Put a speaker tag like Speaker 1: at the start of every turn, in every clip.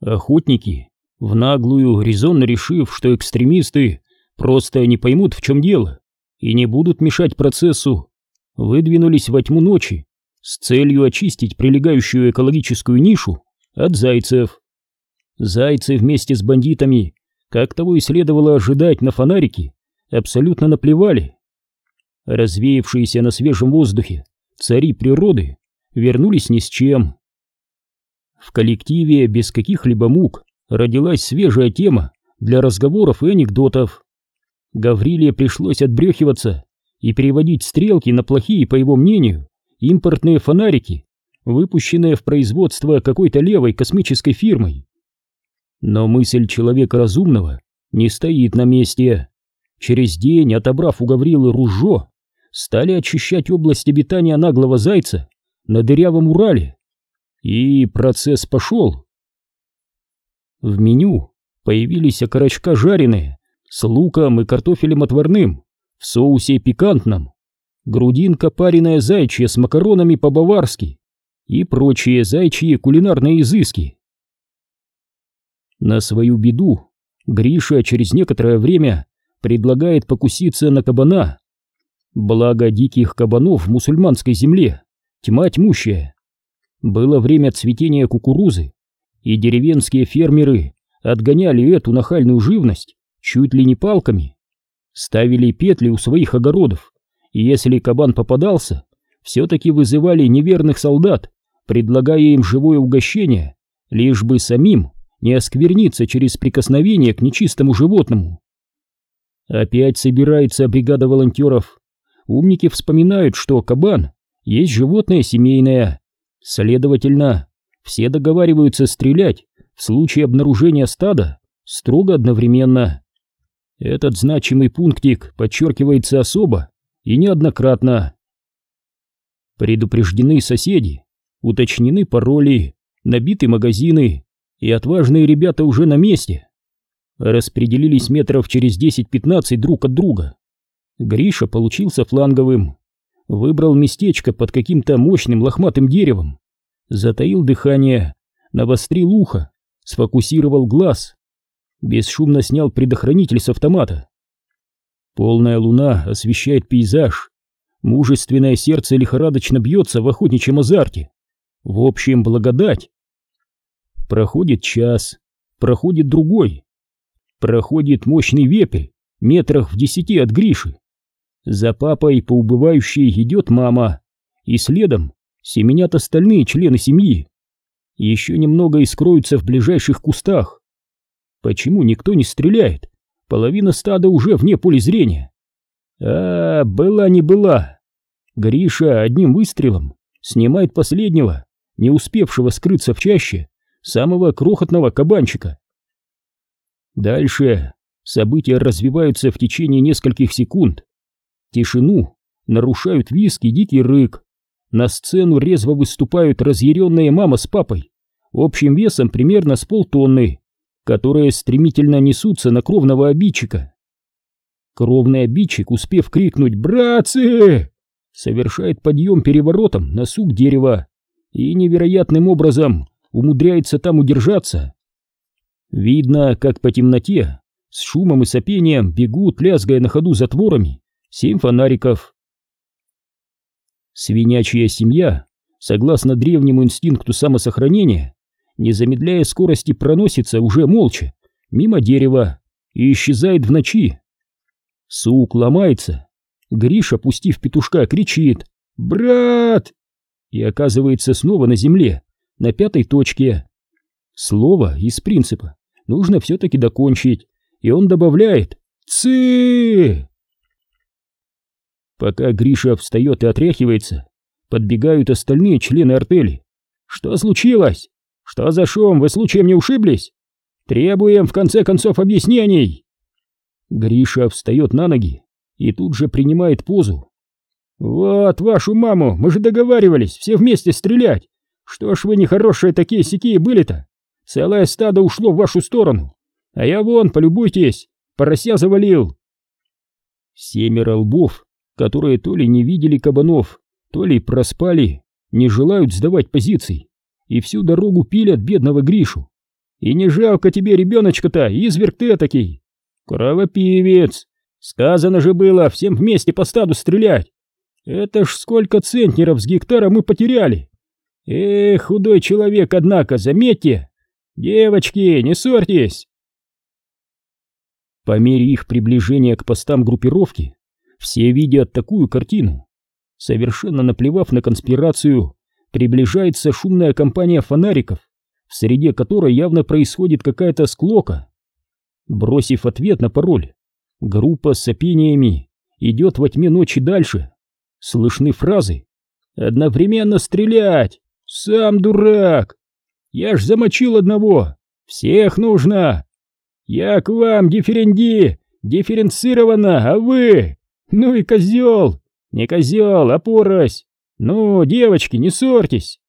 Speaker 1: Охотники, в наглую, резонно решив, что экстремисты просто не поймут, в чем дело, и не будут мешать процессу, выдвинулись во тьму ночи с целью очистить прилегающую экологическую нишу от зайцев. Зайцы вместе с бандитами, как того и следовало ожидать на фонарике, абсолютно наплевали. Развеявшиеся на свежем воздухе цари природы вернулись ни с чем. В коллективе без каких-либо мук родилась свежая тема для разговоров и анекдотов. Гавриле пришлось отбрехиваться и переводить стрелки на плохие, по его мнению, импортные фонарики, выпущенные в производство какой-то левой космической фирмой. Но мысль человека разумного не стоит на месте. Через день, отобрав у Гаврилы ружье, стали очищать область обитания наглого зайца на дырявом Урале. И процесс пошел. В меню появились окорочка жареные с луком и картофелем отварным в соусе пикантном, грудинка пареная зайчья с макаронами по-баварски и прочие зайчьи кулинарные изыски. На свою беду Гриша через некоторое время предлагает покуситься на кабана. Благо диких кабанов в мусульманской земле тьма тьмущая. Было время цветения кукурузы, и деревенские фермеры отгоняли эту нахальную живность чуть ли не палками. Ставили петли у своих огородов, и если кабан попадался, все-таки вызывали неверных солдат, предлагая им живое угощение, лишь бы самим не оскверниться через прикосновение к нечистому животному. Опять собирается бригада волонтеров. Умники вспоминают, что кабан есть животное семейное. Следовательно, все договариваются стрелять в случае обнаружения стада строго одновременно. Этот значимый пунктик подчеркивается особо и неоднократно. Предупреждены соседи, уточнены пароли, набиты магазины, и отважные ребята уже на месте. Распределились метров через 10-15 друг от друга. Гриша получился фланговым, выбрал местечко под каким-то мощным лохматым деревом, затаил дыхание, навострил ухо, сфокусировал глаз, бесшумно снял предохранитель с автомата. Полная луна освещает пейзаж, мужественное сердце лихорадочно бьется в охотничьем азарте. В общем, благодать. Проходит час, проходит другой. Проходит мощный вепрь, метрах в десяти от Гриши. За папой по убывающей идет мама, и следом семенят остальные члены семьи. Еще немного и скроются в ближайших кустах. Почему никто не стреляет? Половина стада уже вне поля зрения. А, была не была. Гриша одним выстрелом снимает последнего, не успевшего скрыться в чаще, самого крохотного кабанчика. Дальше события развиваются в течение нескольких секунд. Тишину нарушают виски и дикий рык. На сцену резво выступают разъяренная мама с папой, общим весом примерно с полтонны, которые стремительно несутся на кровного обидчика. Кровный обидчик, успев крикнуть «Братцы!», совершает подъем переворотом на сук дерева и невероятным образом умудряется там удержаться. Видно, как по темноте с шумом и сопением бегут, лязгая на ходу затворами, семь фонариков. Свинячья семья, согласно древнему инстинкту самосохранения, не замедляя скорости, проносится уже молча мимо дерева и исчезает в ночи. Сук ломается. Гриша, пустив петушка, кричит «Брат!» и оказывается снова на земле, на пятой точке. Слово из принципа нужно все-таки докончить, и он добавляет «Цы!». Пока Гриша встает и отряхивается, подбегают остальные члены артели. «Что случилось? Что за шум? Вы случаем не ушиблись? Требуем, в конце концов, объяснений!» Гриша встает на ноги и тут же принимает позу. «Вот вашу маму, мы же договаривались все вместе стрелять. Что ж вы нехорошие такие сякие были-то? Целое стадо ушло в вашу сторону. А я вон, полюбуйтесь, порося завалил». Семеро лбов, которые то ли не видели кабанов, то ли проспали, не желают сдавать позиций и всю дорогу пилят бедного Гришу. И не жалко тебе ребеночка-то, изверг ты этакий. Кровопивец. Сказано же было всем вместе по стаду стрелять. Это ж сколько центнеров с гектара мы потеряли. Эх, худой человек, однако, заметьте. Девочки, не ссорьтесь. По мере их приближения к постам группировки, все видят такую картину. Совершенно наплевав на конспирацию, приближается шумная компания фонариков, в среде которой явно происходит какая-то склока. Бросив ответ на пароль, группа с сопениями идет во тьме ночи дальше. Слышны фразы «Одновременно стрелять! Сам дурак! Я ж замочил одного! Всех нужно! Я к вам, дифференди, дифференцированно, а вы? Ну и козел! Не козел, а порось! Ну, девочки, не ссорьтесь!»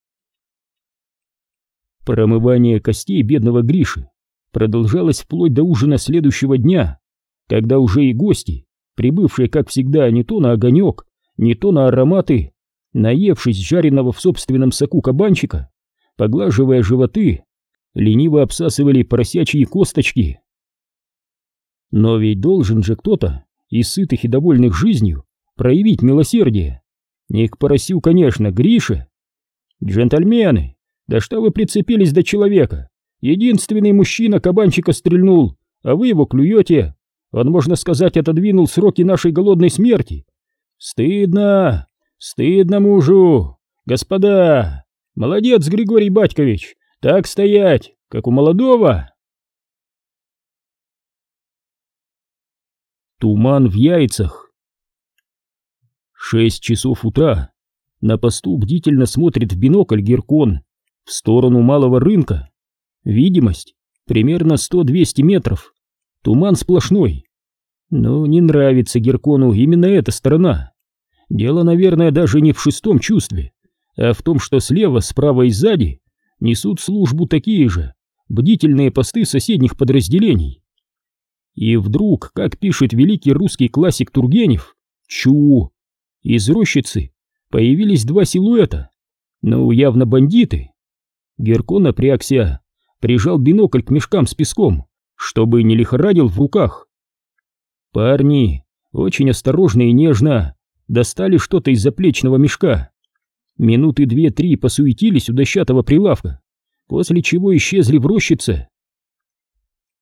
Speaker 1: Промывание костей бедного Гриши продолжалось вплоть до ужина следующего дня, когда уже и гости, прибывшие, как всегда, не то на огонек, не то на ароматы, наевшись жареного в собственном соку кабанчика, поглаживая животы, лениво обсасывали поросячьи косточки. Но ведь должен же кто-то из сытых и довольных жизнью проявить милосердие. Не к поросю, конечно, Грише. Джентльмены, да что вы прицепились до человека? Единственный мужчина кабанчика стрельнул, а вы его клюете. Он, можно сказать, отодвинул сроки нашей голодной смерти. Стыдно, стыдно мужу. Господа, молодец, Григорий Батькович, так стоять, как у молодого. Туман в яйцах. Шесть часов утра. На посту бдительно смотрит в бинокль Геркон в сторону малого рынка. Видимость примерно 100-200 метров. Туман сплошной. Но не нравится Геркону именно эта сторона. Дело, наверное, даже не в шестом чувстве, а в том, что слева, справа и сзади несут службу такие же бдительные посты соседних подразделений. И вдруг, как пишет великий русский классик Тургенев, чу, из рощицы появились два силуэта, ну, явно бандиты. Герко напрягся, прижал бинокль к мешкам с песком, чтобы не лихорадил в руках. Парни очень осторожно и нежно достали что-то из заплечного мешка. Минуты две-три посуетились у дощатого прилавка, после чего исчезли в рощице.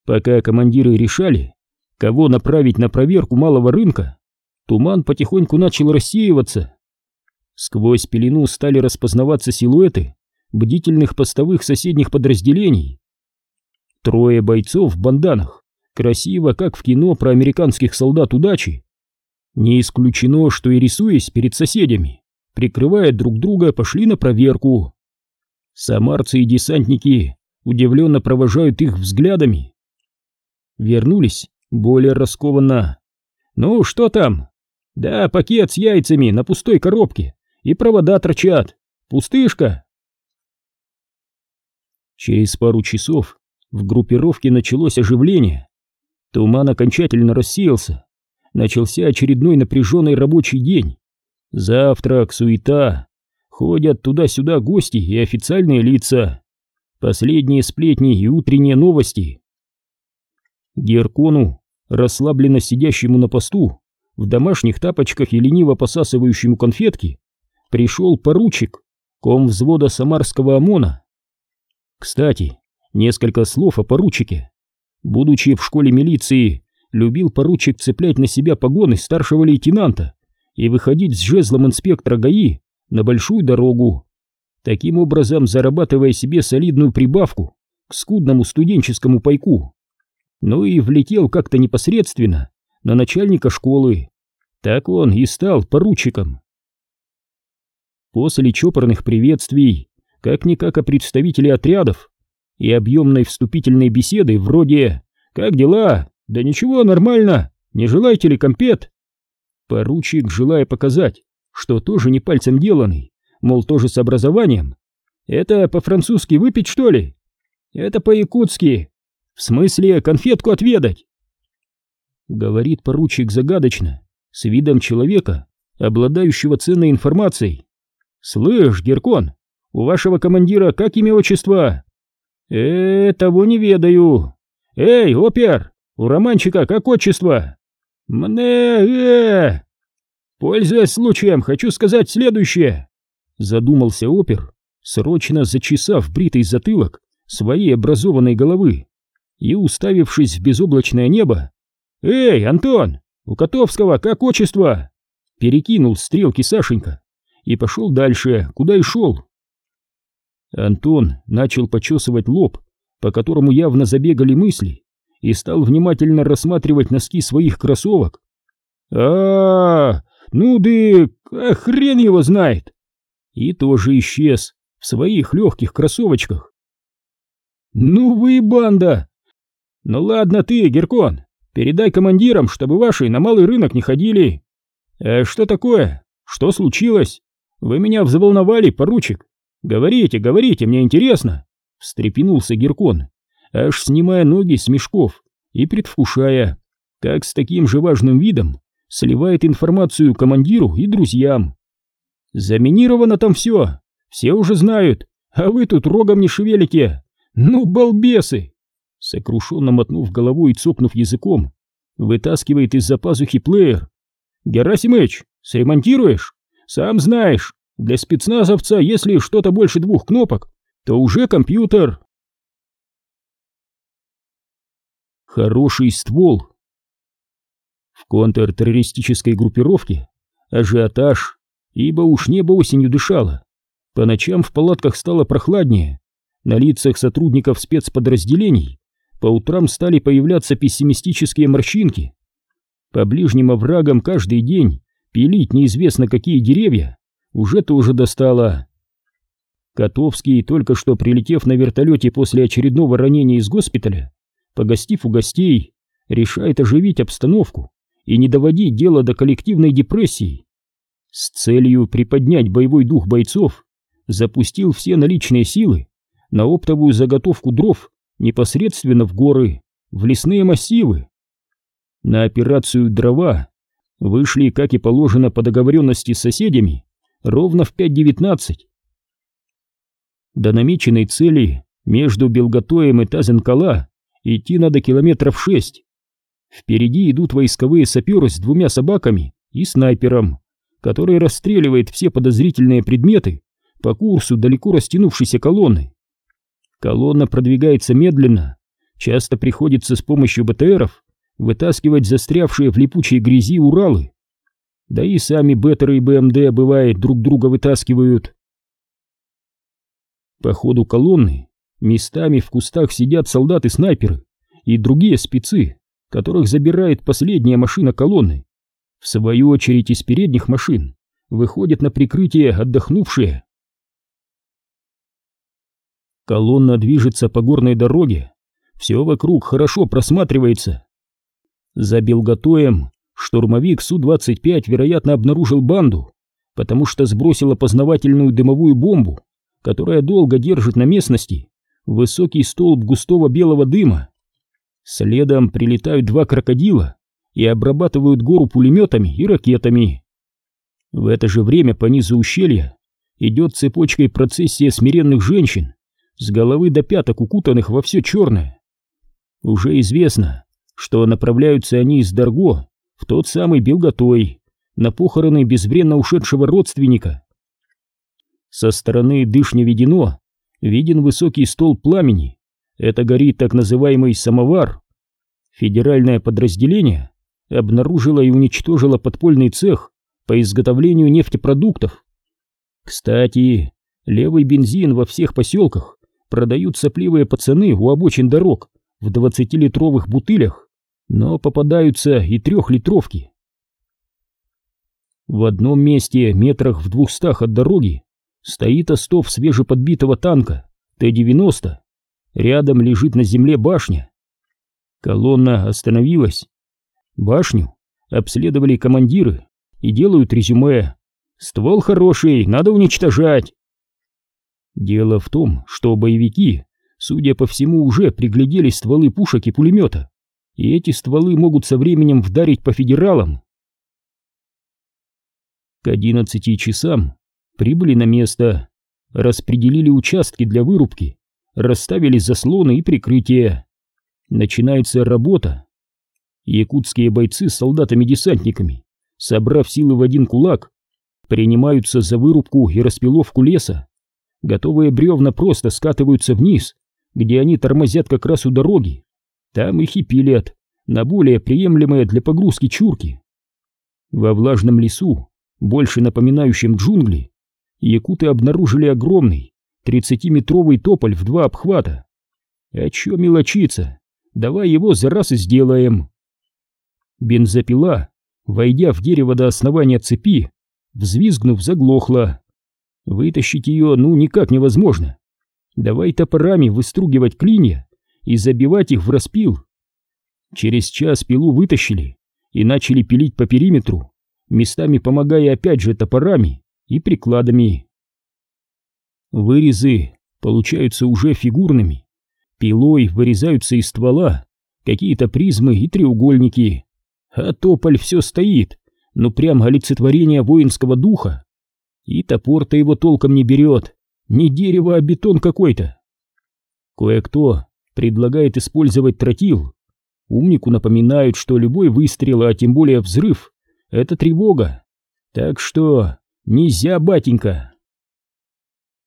Speaker 1: Пока командиры решали, кого направить на проверку малого рынка, туман потихоньку начал рассеиваться. Сквозь пелену стали распознаваться силуэты бдительных постовых соседних подразделений. Трое бойцов в банданах, красиво, как в кино про американских солдат удачи. Не исключено, что и рисуясь перед соседями, прикрывая друг друга, пошли на проверку. Самарцы и десантники удивленно провожают их взглядами. Вернулись более раскованно. «Ну, что там?» «Да, пакет с яйцами на пустой коробке, и провода торчат. Пустышка!» Через пару часов в группировке началось оживление. Туман окончательно рассеялся. Начался очередной напряженный рабочий день. Завтрак, суета. Ходят туда-сюда гости и официальные лица. Последние сплетни и утренние новости. Геркону, расслабленно сидящему на посту, в домашних тапочках и лениво посасывающему конфетки, пришел поручик, ком взвода самарского ОМОНа. Кстати, несколько слов о поручике. Будучи в школе милиции, любил поручик цеплять на себя погоны старшего лейтенанта и выходить с жезлом инспектора ГАИ на большую дорогу, таким образом зарабатывая себе солидную прибавку к скудному студенческому пайку. Ну и влетел как-то непосредственно на начальника школы. Так он и стал поручиком. После чопорных приветствий как-никак о представителе отрядов и объемной вступительной беседы вроде «Как дела? Да ничего, нормально. Не желаете ли компет?» Поручик, желая показать, что тоже не пальцем деланный, мол, тоже с образованием. «Это по-французски выпить, что ли?» «Это по-якутски. В смысле, конфетку отведать?» Говорит поручик загадочно, с видом человека, обладающего ценной информацией. «Слышь, Геркон, у вашего командира как имя отчество?» э того не ведаю. Эй, опер, у романчика как отчество? Мне, э Пользуясь случаем, хочу сказать следующее. Задумался опер, срочно зачесав бритый затылок своей образованной головы и, уставившись в безоблачное небо, «Эй, Антон, у Котовского как отчество?» Перекинул стрелки Сашенька и пошел дальше, куда и шел. Антон начал почесывать лоб, по которому явно забегали мысли, и стал внимательно рассматривать носки своих кроссовок. а, -а, -а ну да, а хрен его знает! И тоже исчез в своих легких кроссовочках. Ну вы банда! Ну ладно ты, Геркон, передай командирам, чтобы ваши на малый рынок не ходили. А что такое? Что случилось? Вы меня взволновали, поручик. Говорите, говорите, мне интересно. Встрепенулся Геркон, аж снимая ноги с мешков и предвкушая, как с таким же важным видом сливает информацию командиру и друзьям. Заминировано там все, все уже знают, а вы тут рогом не шевелите. Ну, балбесы! Сокрушенно мотнув головой и цокнув языком, вытаскивает из-за пазухи плеер. Герасимыч, сремонтируешь? Сам знаешь, для спецназовца, если что-то больше двух кнопок, то уже компьютер. Хороший ствол. В контртеррористической группировке ажиотаж, ибо уж небо осенью дышало. По ночам в палатках стало прохладнее, на лицах сотрудников спецподразделений по утрам стали появляться пессимистические морщинки. По ближним оврагам каждый день пилить неизвестно какие деревья уже тоже достало. Котовский, только что прилетев на вертолете после очередного ранения из госпиталя, погостив у гостей, решает оживить обстановку и не доводить дело до коллективной депрессии. С целью приподнять боевой дух бойцов запустил все наличные силы на оптовую заготовку дров непосредственно в горы, в лесные массивы. На операцию «Дрова» вышли, как и положено по договоренности с соседями, ровно в 5.19. До намеченной цели между Белготоем и Тазенкала идти надо километров шесть. Впереди идут войсковые саперы с двумя собаками и снайпером, который расстреливает все подозрительные предметы по курсу далеко растянувшейся колонны. Колонна продвигается медленно, часто приходится с помощью БТРов вытаскивать застрявшие в липучей грязи Уралы. Да и сами Беттеры и БМД, бывает, друг друга вытаскивают. По ходу колонны местами в кустах сидят солдаты-снайперы и другие спецы, которых забирает последняя машина колонны. В свою очередь из передних машин выходят на прикрытие отдохнувшие. Колонна движется по горной дороге, все вокруг хорошо просматривается. За Белготоем штурмовик Су-25, вероятно, обнаружил банду, потому что сбросил опознавательную дымовую бомбу, которая долго держит на местности высокий столб густого белого дыма. Следом прилетают два крокодила и обрабатывают гору пулеметами и ракетами. В это же время по низу ущелья идет цепочкой процессия смиренных женщин, с головы до пяток укутанных во все черное. Уже известно, что направляются они из Дарго в тот самый Белготой, на похороны безвременно ушедшего родственника. Со стороны дышня ведено, виден высокий стол пламени, это горит так называемый самовар. Федеральное подразделение обнаружило и уничтожило подпольный цех по изготовлению нефтепродуктов. Кстати, левый бензин во всех поселках продают сопливые пацаны у обочин дорог в 20-литровых бутылях, но попадаются и трехлитровки. В одном месте, метрах в двухстах от дороги, стоит остов свежеподбитого танка Т-90. Рядом лежит на земле башня. Колонна остановилась. Башню обследовали командиры и делают резюме. Ствол хороший, надо уничтожать. Дело в том, что боевики, судя по всему, уже приглядели стволы пушек и пулемета, и эти стволы могут со временем вдарить по федералам. К 11 часам прибыли на место, распределили участки для вырубки, расставили заслоны и прикрытия. Начинается работа. Якутские бойцы с солдатами-десантниками, собрав силы в один кулак, принимаются за вырубку и распиловку леса. Готовые бревна просто скатываются вниз, где они тормозят как раз у дороги. Там их и пилят на более приемлемые для погрузки чурки. Во влажном лесу, больше напоминающем джунгли, якуты обнаружили огромный, 30-метровый тополь в два обхвата. А чё мелочиться? Давай его за раз и сделаем. Бензопила, войдя в дерево до основания цепи, взвизгнув, заглохла. Вытащить ее ну никак невозможно. Давай топорами выстругивать клинья и забивать их в распил. Через час пилу вытащили и начали пилить по периметру, местами помогая опять же топорами и прикладами. Вырезы получаются уже фигурными. Пилой вырезаются из ствола какие-то призмы и треугольники. А тополь все стоит, ну прям олицетворение воинского духа. И топор-то его толком не берет, не дерево, а бетон какой-то. Кое-кто предлагает использовать тротил. Умнику напоминают, что любой выстрел, а тем более взрыв, это тревога. Так что нельзя, батенька.